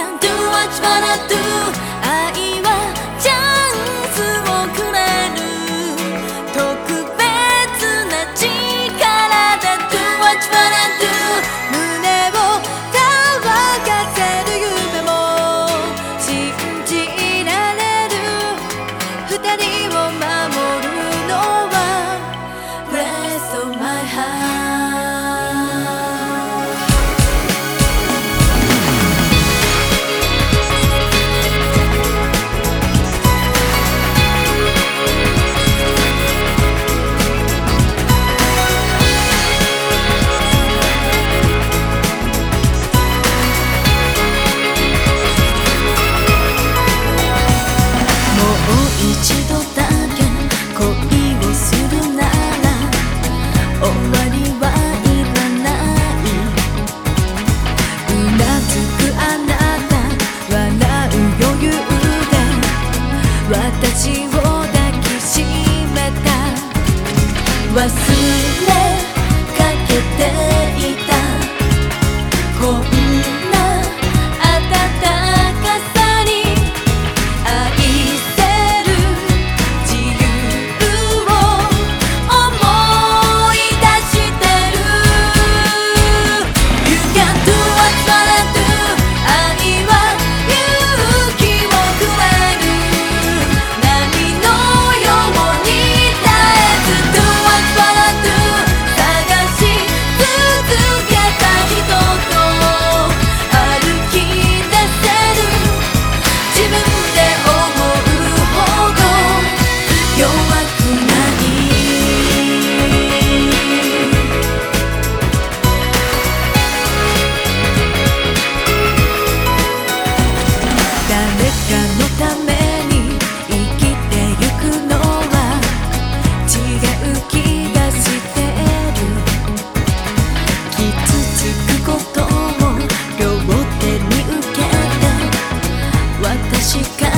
yeah, do what you wanna do. 忘れ確か